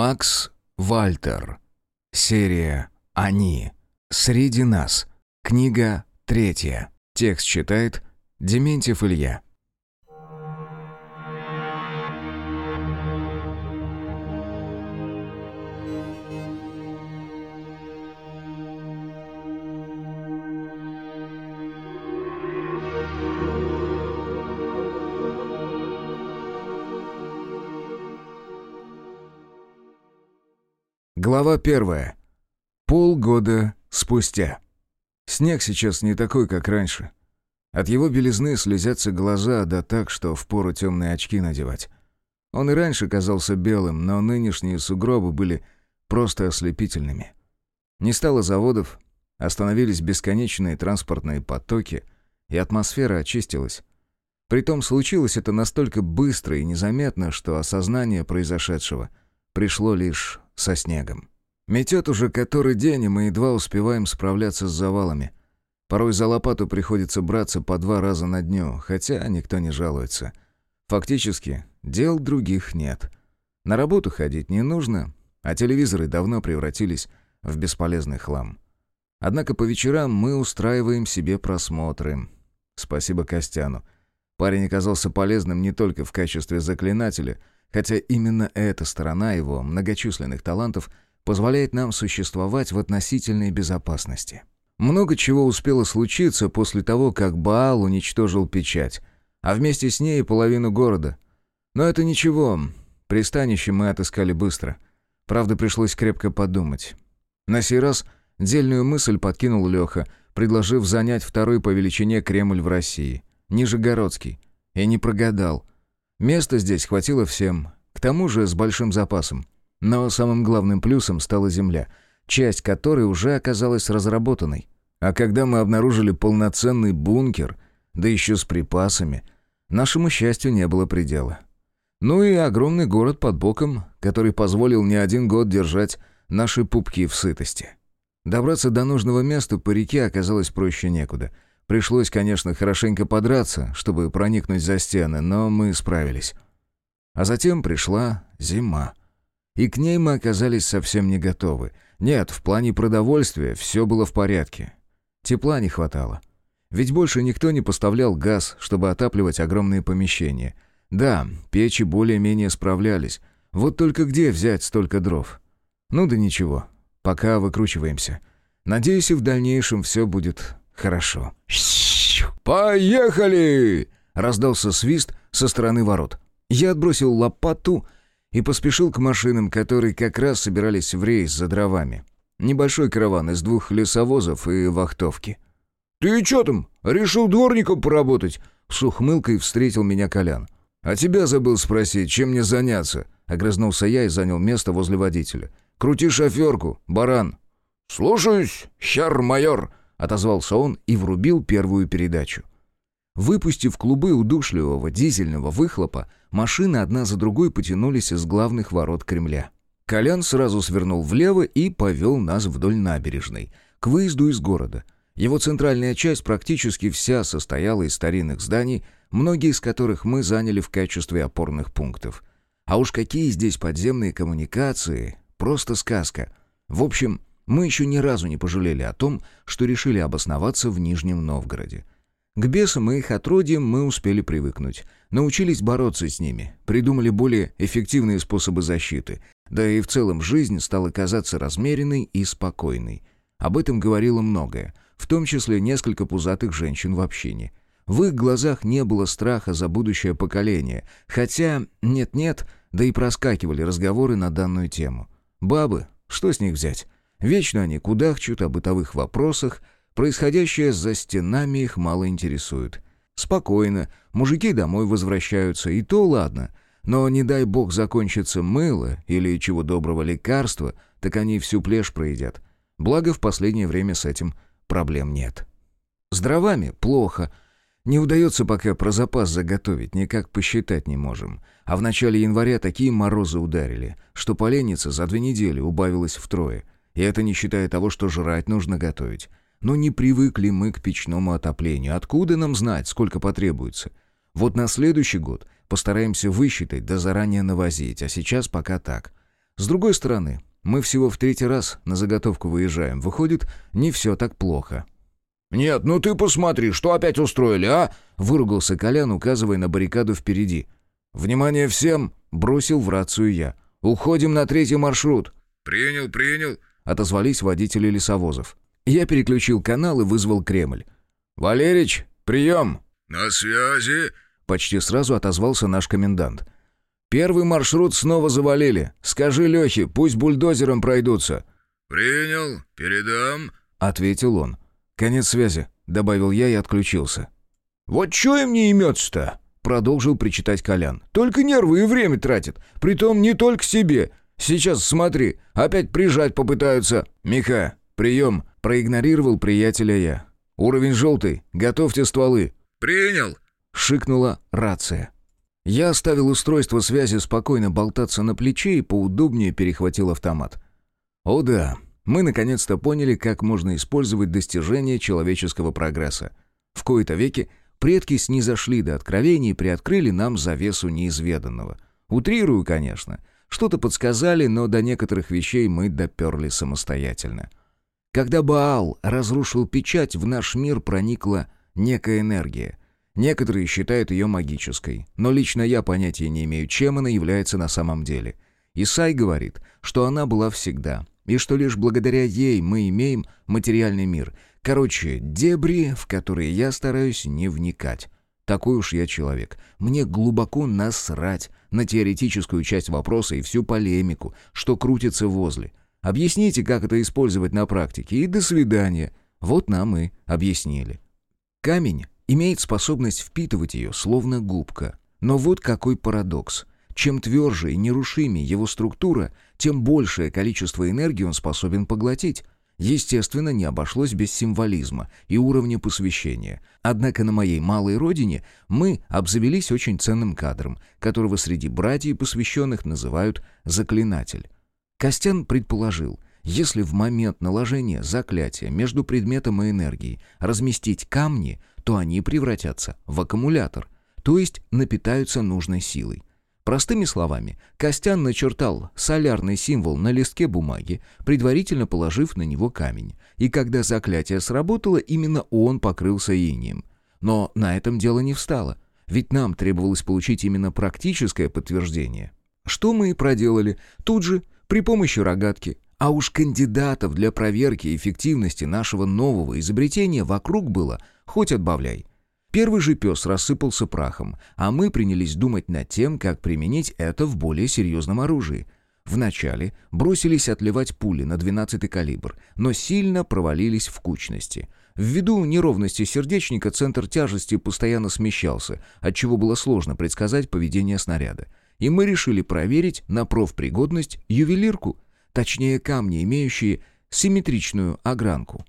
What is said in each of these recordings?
Макс Вальтер. Серия «Они». Среди нас. Книга третья. Текст читает Дементьев Илья. Глава первая. Полгода спустя. Снег сейчас не такой, как раньше. От его белизны слезятся глаза, да так, что впору темные очки надевать. Он и раньше казался белым, но нынешние сугробы были просто ослепительными. Не стало заводов, остановились бесконечные транспортные потоки, и атмосфера очистилась. Притом случилось это настолько быстро и незаметно, что осознание произошедшего пришло лишь со снегом. Метет уже который день, и мы едва успеваем справляться с завалами. Порой за лопату приходится браться по два раза на дню, хотя никто не жалуется. Фактически, дел других нет. На работу ходить не нужно, а телевизоры давно превратились в бесполезный хлам. Однако по вечерам мы устраиваем себе просмотры. Спасибо Костяну. Парень оказался полезным не только в качестве заклинателя — хотя именно эта сторона его многочисленных талантов позволяет нам существовать в относительной безопасности. Много чего успело случиться после того, как Баал уничтожил печать, а вместе с ней половину города. Но это ничего, пристанище мы отыскали быстро. Правда, пришлось крепко подумать. На сей раз дельную мысль подкинул Леха, предложив занять второй по величине Кремль в России, Нижегородский. И не прогадал. Места здесь хватило всем, к тому же с большим запасом. Но самым главным плюсом стала земля, часть которой уже оказалась разработанной. А когда мы обнаружили полноценный бункер, да еще с припасами, нашему счастью не было предела. Ну и огромный город под боком, который позволил не один год держать наши пупки в сытости. Добраться до нужного места по реке оказалось проще некуда — Пришлось, конечно, хорошенько подраться, чтобы проникнуть за стены, но мы справились. А затем пришла зима. И к ней мы оказались совсем не готовы. Нет, в плане продовольствия все было в порядке. Тепла не хватало. Ведь больше никто не поставлял газ, чтобы отапливать огромные помещения. Да, печи более-менее справлялись. Вот только где взять столько дров? Ну да ничего, пока выкручиваемся. Надеюсь, и в дальнейшем все будет Хорошо. «Поехали!» — раздался свист со стороны ворот. Я отбросил лопату и поспешил к машинам, которые как раз собирались в рейс за дровами. Небольшой караван из двух лесовозов и вахтовки. «Ты чё там? Решил дворником поработать?» С ухмылкой встретил меня Колян. «А тебя забыл спросить, чем мне заняться?» Огрызнулся я и занял место возле водителя. «Крути шоферку, баран!» «Слушаюсь, хер-майор!» Отозвался он и врубил первую передачу. Выпустив клубы удушливого дизельного выхлопа, машины одна за другой потянулись из главных ворот Кремля. Колян сразу свернул влево и повел нас вдоль набережной, к выезду из города. Его центральная часть практически вся состояла из старинных зданий, многие из которых мы заняли в качестве опорных пунктов. А уж какие здесь подземные коммуникации, просто сказка. В общем, мы еще ни разу не пожалели о том, что решили обосноваться в Нижнем Новгороде. К бесам и их отродьям мы успели привыкнуть. Научились бороться с ними, придумали более эффективные способы защиты. Да и в целом жизнь стала казаться размеренной и спокойной. Об этом говорило многое, в том числе несколько пузатых женщин в общине. В их глазах не было страха за будущее поколение, хотя нет-нет, да и проскакивали разговоры на данную тему. Бабы, что с них взять? Вечно они кудахчут о бытовых вопросах, происходящее за стенами их мало интересует. Спокойно, мужики домой возвращаются, и то ладно. Но не дай бог закончится мыло или чего доброго лекарства, так они всю плешь проедят. Благо в последнее время с этим проблем нет. С дровами плохо. Не удается пока про запас заготовить, никак посчитать не можем. А в начале января такие морозы ударили, что поленница за две недели убавилась втрое — и это не считая того, что жрать нужно готовить. Но не привыкли мы к печному отоплению. Откуда нам знать, сколько потребуется? Вот на следующий год постараемся высчитать да заранее навозить, а сейчас пока так. С другой стороны, мы всего в третий раз на заготовку выезжаем. Выходит, не все так плохо. «Нет, ну ты посмотри, что опять устроили, а?» Выругался Колян, указывая на баррикаду впереди. «Внимание всем!» — бросил в рацию я. «Уходим на третий маршрут». «Принял, принял», — отозвались водители лесовозов. Я переключил канал и вызвал Кремль. «Валерич, прием!» «На связи!» — почти сразу отозвался наш комендант. «Первый маршрут снова завалили. Скажи Лехе, пусть бульдозером пройдутся». «Принял, передам», — ответил он. «Конец связи», — добавил я и отключился. «Вот чё им не имется-то?» — продолжил причитать Колян. «Только нервы и время тратит. Притом не только себе. Сейчас смотри, опять прижать попытаются». «Миха, прием!» — проигнорировал приятеля я. «Уровень желтый. Готовьте стволы». «Принял!» — шикнула рация. Я оставил устройство связи спокойно болтаться на плече и поудобнее перехватил автомат. О да, мы наконец-то поняли, как можно использовать достижения человеческого прогресса. В кои-то веки предки снизошли до откровений и приоткрыли нам завесу неизведанного. Утрирую, конечно. Что-то подсказали, но до некоторых вещей мы доперли самостоятельно. Когда Баал разрушил печать, в наш мир проникла некая энергия. Некоторые считают ее магической, но лично я понятия не имею, чем она является на самом деле. Исай говорит, что она была всегда — и что лишь благодаря ей мы имеем материальный мир. Короче, дебри, в которые я стараюсь не вникать. Такой уж я человек. Мне глубоко насрать на теоретическую часть вопроса и всю полемику, что крутится возле. Объясните, как это использовать на практике, и до свидания. Вот нам и объяснили. Камень имеет способность впитывать ее, словно губка. Но вот какой парадокс. Чем тверже и нерушимее его структура, тем большее количество энергии он способен поглотить. Естественно, не обошлось без символизма и уровня посвящения. Однако на моей малой родине мы обзавелись очень ценным кадром, которого среди братьев посвященных называют «заклинатель». Костян предположил, если в момент наложения заклятия между предметом и энергией разместить камни, то они превратятся в аккумулятор, то есть напитаются нужной силой. Простыми словами, Костян начертал солярный символ на листке бумаги, предварительно положив на него камень. И когда заклятие сработало, именно он покрылся инием. Но на этом дело не встало, ведь нам требовалось получить именно практическое подтверждение. Что мы и проделали, тут же, при помощи рогатки. А уж кандидатов для проверки эффективности нашего нового изобретения вокруг было, хоть отбавляй. Первый же пес рассыпался прахом, а мы принялись думать над тем, как применить это в более серьезном оружии. Вначале бросились отливать пули на 12-й калибр, но сильно провалились в кучности. Ввиду неровности сердечника центр тяжести постоянно смещался, отчего было сложно предсказать поведение снаряда. И мы решили проверить на профпригодность ювелирку, точнее камни, имеющие симметричную огранку.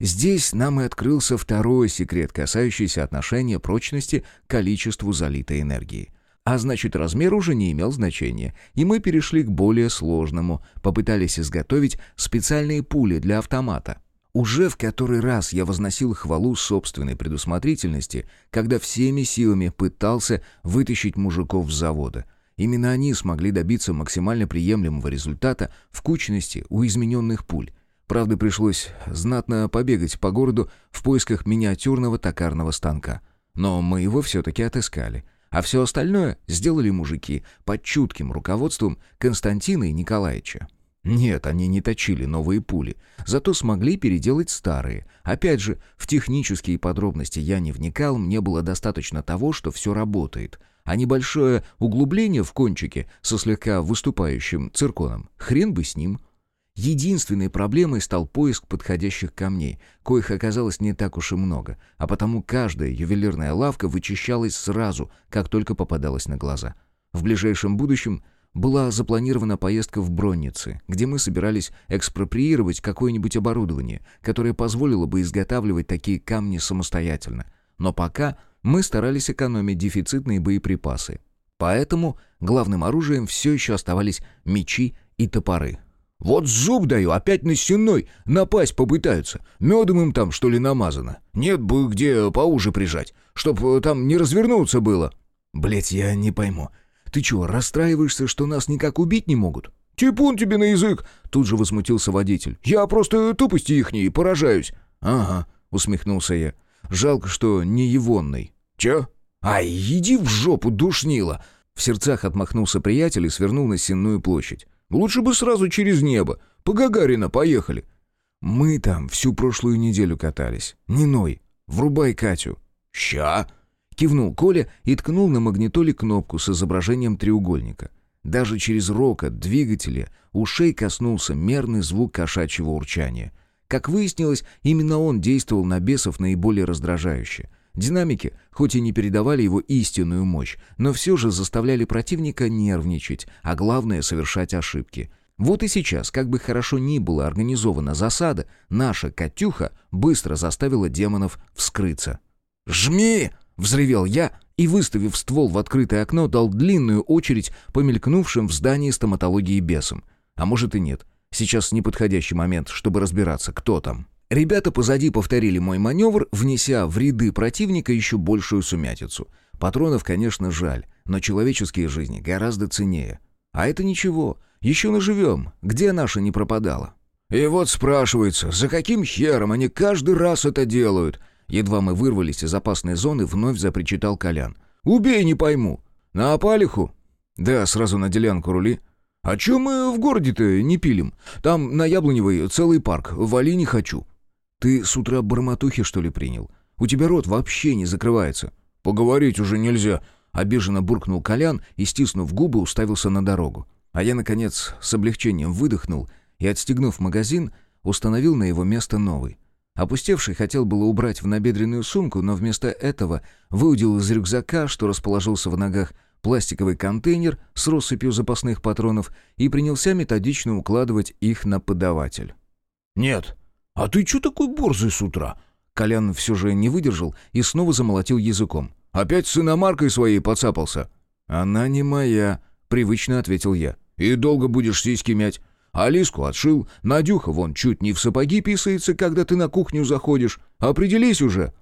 Здесь нам и открылся второй секрет, касающийся отношения прочности к количеству залитой энергии. А значит, размер уже не имел значения, и мы перешли к более сложному, попытались изготовить специальные пули для автомата. Уже в который раз я возносил хвалу собственной предусмотрительности, когда всеми силами пытался вытащить мужиков с завода. Именно они смогли добиться максимально приемлемого результата в кучности у измененных пуль, Правда, пришлось знатно побегать по городу в поисках миниатюрного токарного станка. Но мы его все-таки отыскали. А все остальное сделали мужики под чутким руководством Константина и Николаевича. Нет, они не точили новые пули, зато смогли переделать старые. Опять же, в технические подробности я не вникал, мне было достаточно того, что все работает. А небольшое углубление в кончике со слегка выступающим цирконом, хрен бы с ним — Единственной проблемой стал поиск подходящих камней, коих оказалось не так уж и много, а потому каждая ювелирная лавка вычищалась сразу, как только попадалась на глаза. В ближайшем будущем была запланирована поездка в Бронницы, где мы собирались экспроприировать какое-нибудь оборудование, которое позволило бы изготавливать такие камни самостоятельно. Но пока мы старались экономить дефицитные боеприпасы. Поэтому главным оружием все еще оставались мечи и топоры — вот зуб даю, опять на стеной напасть попытаются. Медом им там, что ли, намазано. Нет бы где поуже прижать, чтоб э, там не развернуться было. Блять, я не пойму. Ты чего, расстраиваешься, что нас никак убить не могут? «Типун тебе на язык!» — тут же возмутился водитель. «Я просто тупости ихней поражаюсь». «Ага», — усмехнулся я. «Жалко, что не егонный». «Чё?» «Ай, иди в жопу, душнило!» В сердцах отмахнулся приятель и свернул на Сенную площадь. «Лучше бы сразу через небо. По Гагарина поехали». «Мы там всю прошлую неделю катались. Не ной. Врубай Катю». «Ща!» Кивнул Коля и ткнул на магнитоле кнопку с изображением треугольника. Даже через рокот двигателя ушей коснулся мерный звук кошачьего урчания. Как выяснилось, именно он действовал на бесов наиболее раздражающе. Динамики, хоть и не передавали его истинную мощь, но все же заставляли противника нервничать, а главное — совершать ошибки. Вот и сейчас, как бы хорошо ни была организована засада, наша «Катюха» быстро заставила демонов вскрыться. «Жми!» — взревел я и, выставив ствол в открытое окно, дал длинную очередь по мелькнувшим в здании стоматологии бесам. А может и нет. Сейчас неподходящий момент, чтобы разбираться, кто там. Ребята позади повторили мой маневр, внеся в ряды противника еще большую сумятицу. Патронов, конечно, жаль, но человеческие жизни гораздо ценнее. А это ничего, еще наживем, где наша не пропадала. И вот спрашивается, за каким хером они каждый раз это делают? Едва мы вырвались из опасной зоны, вновь запричитал Колян. «Убей, не пойму. На опалиху?» «Да, сразу на делянку рули». «А чё мы в городе-то не пилим? Там на Яблоневой целый парк, вали не хочу». «Ты с утра барматухи, что ли, принял? У тебя рот вообще не закрывается». «Поговорить уже нельзя», — обиженно буркнул Колян и, стиснув губы, уставился на дорогу. А я, наконец, с облегчением выдохнул и, отстегнув магазин, установил на его место новый. Опустевший хотел было убрать в набедренную сумку, но вместо этого выудил из рюкзака, что расположился в ногах, пластиковый контейнер с россыпью запасных патронов и принялся методично укладывать их на подаватель. «Нет, «А ты чё такой борзый с утра?» Колян все же не выдержал и снова замолотил языком. «Опять с иномаркой своей подцапался?» «Она не моя», — привычно ответил я. «И долго будешь сиськи мять? Алиску отшил, Надюха вон чуть не в сапоги писается, когда ты на кухню заходишь. Определись уже!»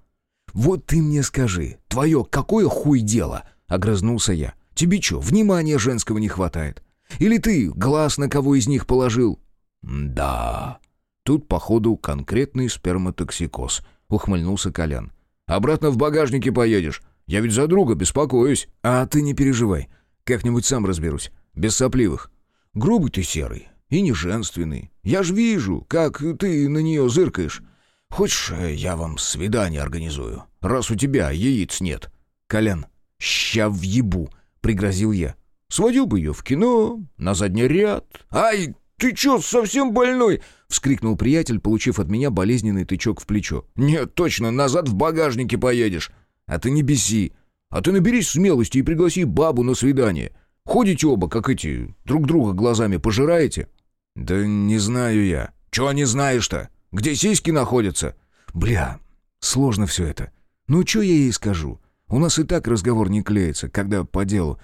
«Вот ты мне скажи, твое какое хуй дело?» — огрызнулся я. «Тебе что, внимания женского не хватает? Или ты глаз на кого из них положил?» «Да...» Тут, походу, конкретный сперматоксикоз», — ухмыльнулся Колян. «Обратно в багажнике поедешь. Я ведь за друга беспокоюсь». «А ты не переживай. Как-нибудь сам разберусь. Без сопливых. Грубый ты серый и не женственный. Я ж вижу, как ты на нее зыркаешь. Хочешь, я вам свидание организую, раз у тебя яиц нет?» «Колян, ща въебу», — пригрозил я. «Сводил бы ее в кино, на задний ряд. Ай, ты чё, совсем больной?» — вскрикнул приятель, получив от меня болезненный тычок в плечо. «Нет, точно, назад в багажнике поедешь. А ты не беси. А ты наберись смелости и пригласи бабу на свидание. Ходите оба, как эти, друг друга глазами пожираете?» «Да не знаю я». «Чего не знаешь-то? Где сиськи находятся?» «Бля, сложно все это. Ну, что я ей скажу? У нас и так разговор не клеится, когда по делу.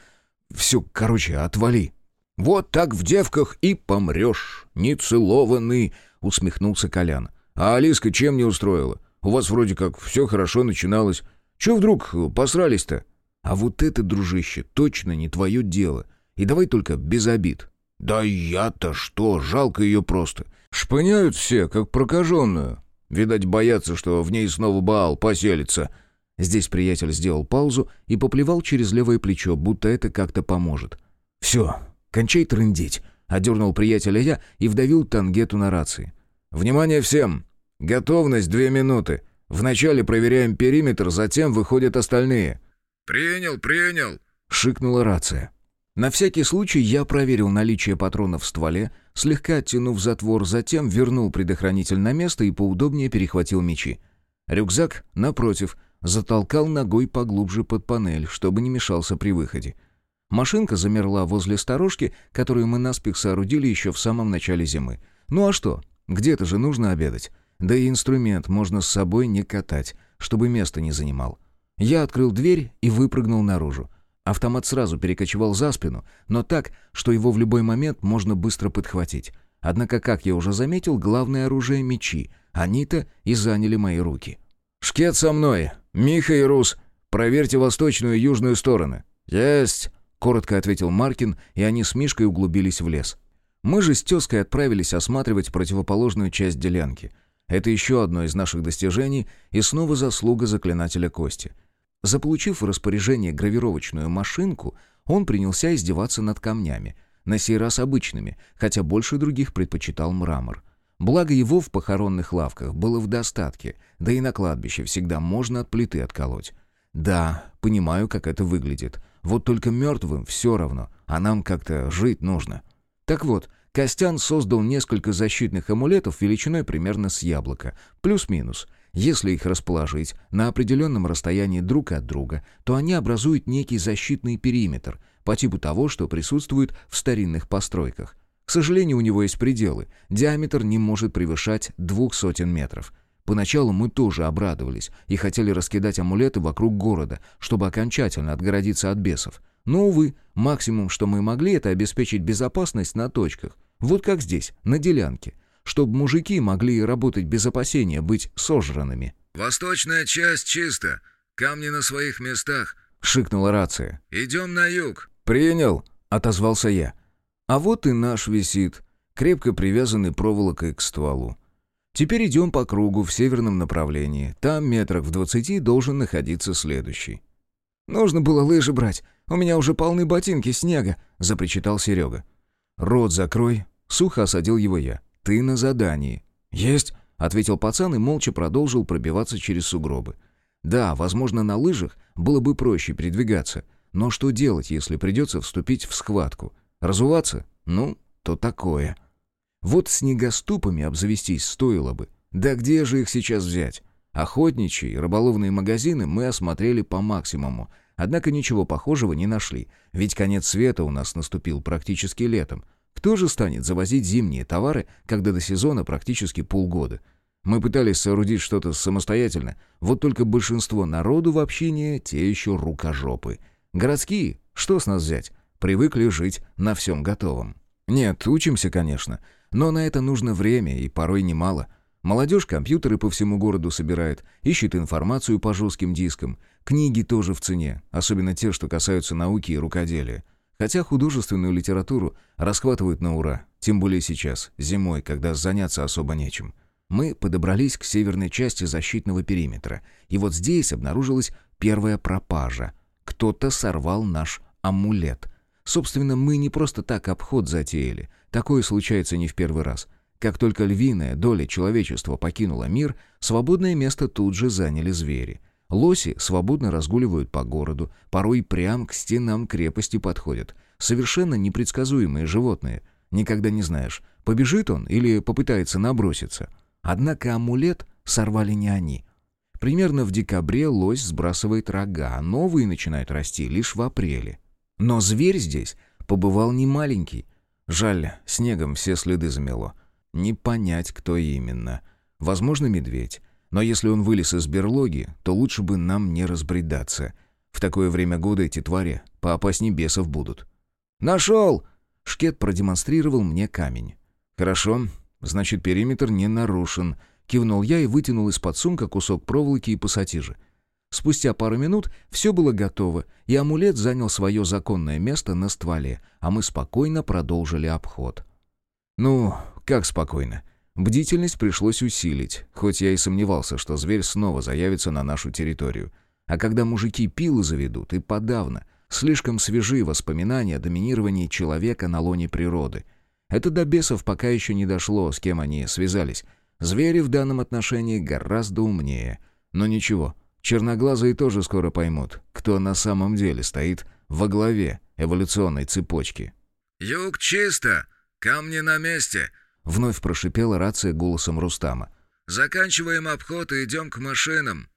Все, короче, отвали». «Вот так в девках и помрешь, нецелованный», — усмехнулся Колян. «А Алиска чем не устроила? У вас вроде как все хорошо начиналось. Че вдруг посрались-то?» «А вот это, дружище, точно не твое дело. И давай только без обид». «Да я-то что, жалко ее просто. Шпыняют все, как прокаженную. Видать, боятся, что в ней снова Баал поселится». Здесь приятель сделал паузу и поплевал через левое плечо, будто это как-то поможет. «Все, «Кончай трындеть!» — одернул приятеля я и вдавил тангету на рации. «Внимание всем! Готовность две минуты. Вначале проверяем периметр, затем выходят остальные». «Принял, принял!» — шикнула рация. На всякий случай я проверил наличие патронов в стволе, слегка оттянув затвор, затем вернул предохранитель на место и поудобнее перехватил мечи. Рюкзак, напротив, затолкал ногой поглубже под панель, чтобы не мешался при выходе. Машинка замерла возле сторожки, которую мы наспех соорудили еще в самом начале зимы. Ну а что? Где-то же нужно обедать. Да и инструмент можно с собой не катать, чтобы место не занимал. Я открыл дверь и выпрыгнул наружу. Автомат сразу перекочевал за спину, но так, что его в любой момент можно быстро подхватить. Однако, как я уже заметил, главное оружие — мечи. Они-то и заняли мои руки. «Шкет со мной! Миха и Рус! Проверьте восточную и южную стороны!» «Есть!» Коротко ответил Маркин, и они с Мишкой углубились в лес. Мы же с тезкой отправились осматривать противоположную часть делянки. Это еще одно из наших достижений и снова заслуга заклинателя Кости. Заполучив в распоряжение гравировочную машинку, он принялся издеваться над камнями, на сей раз обычными, хотя больше других предпочитал мрамор. Благо его в похоронных лавках было в достатке, да и на кладбище всегда можно от плиты отколоть. Да, понимаю, как это выглядит. Вот только мертвым все равно, а нам как-то жить нужно. Так вот, Костян создал несколько защитных амулетов величиной примерно с яблоко, плюс-минус. Если их расположить на определенном расстоянии друг от друга, то они образуют некий защитный периметр, по типу того, что присутствует в старинных постройках. К сожалению, у него есть пределы. Диаметр не может превышать двух сотен метров. Поначалу мы тоже обрадовались и хотели раскидать амулеты вокруг города, чтобы окончательно отгородиться от бесов. Но, увы, максимум, что мы могли, это обеспечить безопасность на точках. Вот как здесь, на делянке. Чтобы мужики могли работать без опасения быть сожранными. «Восточная часть чисто. Камни на своих местах», — шикнула рация. «Идем на юг». «Принял», — отозвался я. А вот и наш висит, крепко привязанный проволокой к стволу. Теперь идем по кругу в северном направлении. Там метрах в двадцати должен находиться следующий. «Нужно было лыжи брать. У меня уже полны ботинки снега», — запричитал Серега. «Рот закрой», — сухо осадил его я. «Ты на задании». «Есть», — ответил пацан и молча продолжил пробиваться через сугробы. «Да, возможно, на лыжах было бы проще передвигаться. Но что делать, если придется вступить в схватку? Разуваться? Ну, то такое». Вот снегоступами обзавестись стоило бы. Да где же их сейчас взять? Охотничьи и рыболовные магазины мы осмотрели по максимуму, однако ничего похожего не нашли, ведь конец света у нас наступил практически летом. Кто же станет завозить зимние товары, когда до сезона практически полгода? Мы пытались соорудить что-то самостоятельно, вот только большинство народу в общине те еще рукожопы. Городские, что с нас взять? Привыкли жить на всем готовом. Нет, учимся, конечно, но на это нужно время и порой немало — Молодежь компьютеры по всему городу собирает, ищет информацию по жестким дискам. Книги тоже в цене, особенно те, что касаются науки и рукоделия. Хотя художественную литературу расхватывают на ура, тем более сейчас, зимой, когда заняться особо нечем. Мы подобрались к северной части защитного периметра, и вот здесь обнаружилась первая пропажа. Кто-то сорвал наш амулет. Собственно, мы не просто так обход затеяли. Такое случается не в первый раз. Как только львиная доля человечества покинула мир, свободное место тут же заняли звери. Лоси свободно разгуливают по городу, порой прям к стенам крепости подходят. Совершенно непредсказуемые животные. Никогда не знаешь, побежит он или попытается наброситься. Однако амулет сорвали не они. Примерно в декабре лось сбрасывает рога, а новые начинают расти лишь в апреле. Но зверь здесь побывал не маленький. Жаль, снегом все следы замело. Не понять, кто именно. Возможно, медведь. Но если он вылез из берлоги, то лучше бы нам не разбредаться. В такое время года эти твари поопасней бесов будут. «Нашел!» Шкет продемонстрировал мне камень. «Хорошо, значит, периметр не нарушен», — кивнул я и вытянул из-под сумка кусок проволоки и пассатижи. Спустя пару минут все было готово, и амулет занял свое законное место на стволе, а мы спокойно продолжили обход. «Ну, как спокойно. Бдительность пришлось усилить, хоть я и сомневался, что зверь снова заявится на нашу территорию. А когда мужики пилы заведут, и подавно, слишком свежи воспоминания о доминировании человека на лоне природы. Это до бесов пока еще не дошло, с кем они связались. Звери в данном отношении гораздо умнее. Но ничего, черноглазые тоже скоро поймут, кто на самом деле стоит во главе эволюционной цепочки. «Юг чисто! Камни на месте!» Вновь прошипела рация голосом Рустама. «Заканчиваем обход и идем к машинам».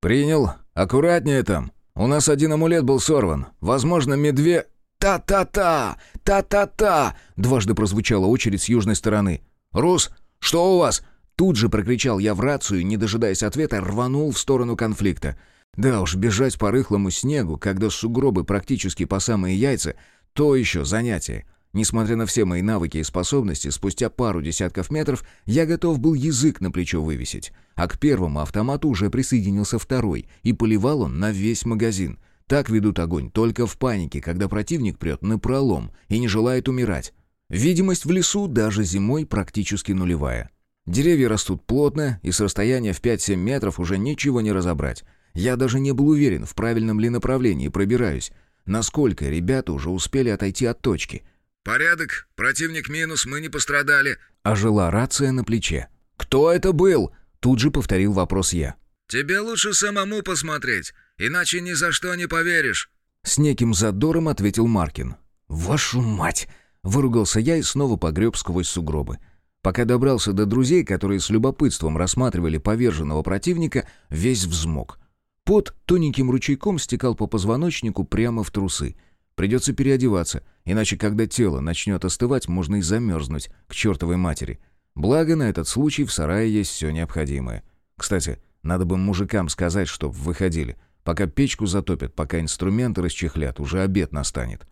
«Принял. Аккуратнее там. У нас один амулет был сорван. Возможно, медве...» «Та-та-та! Та-та-та!» Дважды прозвучала очередь с южной стороны. «Рус, что у вас?» Тут же прокричал я в рацию, не дожидаясь ответа, рванул в сторону конфликта. Да уж, бежать по рыхлому снегу, когда сугробы практически по самые яйца, то еще занятие. Несмотря на все мои навыки и способности, спустя пару десятков метров я готов был язык на плечо вывесить. А к первому автомату уже присоединился второй, и поливал он на весь магазин. Так ведут огонь только в панике, когда противник прет на пролом и не желает умирать. Видимость в лесу даже зимой практически нулевая. Деревья растут плотно, и с расстояния в 5-7 метров уже ничего не разобрать. Я даже не был уверен, в правильном ли направлении пробираюсь. Насколько ребята уже успели отойти от точки. «Порядок. Противник минус, мы не пострадали». Ожила рация на плече. «Кто это был?» Тут же повторил вопрос я. «Тебе лучше самому посмотреть, иначе ни за что не поверишь». С неким задором ответил Маркин. «Вашу мать!» Выругался я и снова погреб сквозь сугробы. Пока добрался до друзей, которые с любопытством рассматривали поверженного противника, весь взмок. Пот тоненьким ручейком стекал по позвоночнику прямо в трусы. Придется переодеваться, иначе когда тело начнет остывать, можно и замерзнуть к чертовой матери. Благо, на этот случай в сарае есть все необходимое. Кстати, надо бы мужикам сказать, чтоб выходили. Пока печку затопят, пока инструменты расчехлят, уже обед настанет.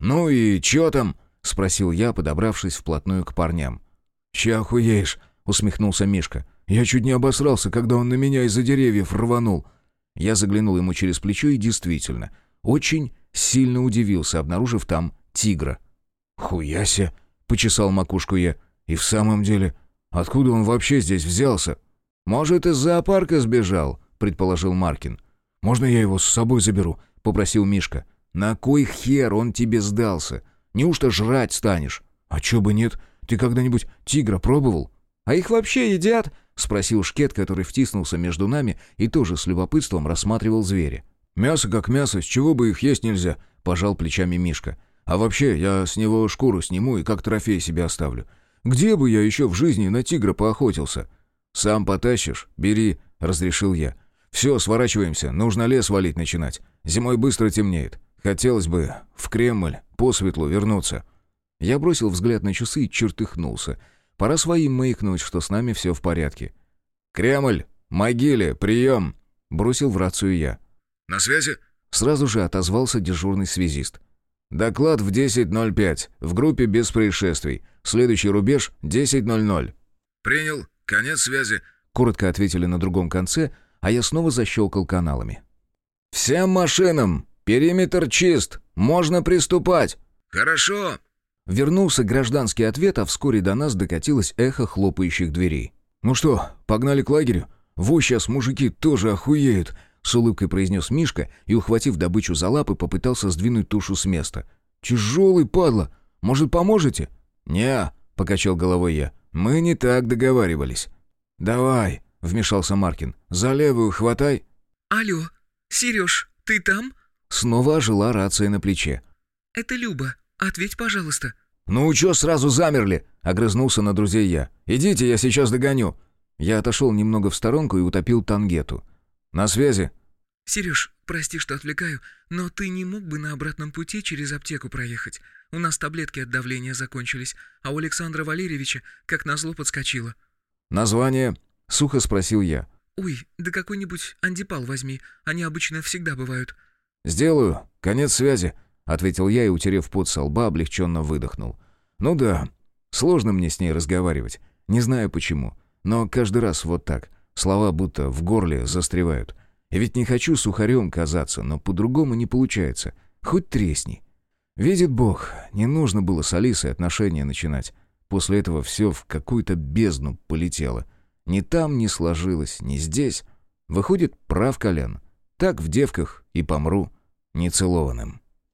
«Ну и чё там?» — спросил я, подобравшись вплотную к парням. «Ща охуеешь», — усмехнулся Мишка. «Я чуть не обосрался, когда он на меня из-за деревьев рванул. Я заглянул ему через плечо и действительно, очень сильно удивился, обнаружив там тигра. «Хуяся!» — почесал макушку я. «И в самом деле, откуда он вообще здесь взялся?» «Может, из зоопарка сбежал», — предположил Маркин. «Можно я его с собой заберу?» — попросил Мишка. «На кой хер он тебе сдался? Неужто жрать станешь?» «А чё бы нет? Ты когда-нибудь тигра пробовал?» «А их вообще едят?» — спросил Шкет, который втиснулся между нами и тоже с любопытством рассматривал зверя. «Мясо как мясо, с чего бы их есть нельзя?» — пожал плечами Мишка. «А вообще, я с него шкуру сниму и как трофей себе оставлю. Где бы я еще в жизни на тигра поохотился?» «Сам потащишь? Бери», — разрешил я. «Все, сворачиваемся, нужно лес валить начинать. Зимой быстро темнеет. Хотелось бы в Кремль по светлу вернуться». Я бросил взгляд на часы и чертыхнулся — Пора своим маякнуть, что с нами все в порядке. «Кремль! Могиле! Прием!» — бросил в рацию я. «На связи?» — сразу же отозвался дежурный связист. «Доклад в 10.05. В группе без происшествий. Следующий рубеж — 10.00». «Принял. Конец связи», — коротко ответили на другом конце, а я снова защелкал каналами. «Всем машинам! Периметр чист! Можно приступать!» «Хорошо!» Вернулся гражданский ответ, а вскоре до нас докатилось эхо хлопающих дверей. «Ну что, погнали к лагерю? Во, сейчас мужики тоже охуеют!» С улыбкой произнес Мишка и, ухватив добычу за лапы, попытался сдвинуть тушу с места. «Тяжелый, падла! Может, поможете?» «Не», — покачал головой я, — «мы не так договаривались». «Давай», — вмешался Маркин, — «за левую хватай». «Алло, Сереж, ты там?» Снова ожила рация на плече. «Это Люба. Ответь, пожалуйста». «Ну чё сразу замерли?» — огрызнулся на друзей я. «Идите, я сейчас догоню». Я отошел немного в сторонку и утопил тангету. «На связи?» «Сереж, прости, что отвлекаю, но ты не мог бы на обратном пути через аптеку проехать? У нас таблетки от давления закончились, а у Александра Валерьевича как назло подскочило». «Название?» — сухо спросил я. «Ой, да какой-нибудь андипал возьми, они обычно всегда бывают». «Сделаю. Конец связи», — ответил я и, утерев пот со лба, облегченно выдохнул. «Ну да, сложно мне с ней разговаривать. Не знаю почему, но каждый раз вот так. Слова будто в горле застревают. И ведь не хочу сухарем казаться, но по-другому не получается. Хоть тресни. Видит Бог, не нужно было с Алисой отношения начинать. После этого все в какую-то бездну полетело. Ни там не сложилось, ни здесь. Выходит, прав Колян. Так в девках и помру нецелованным.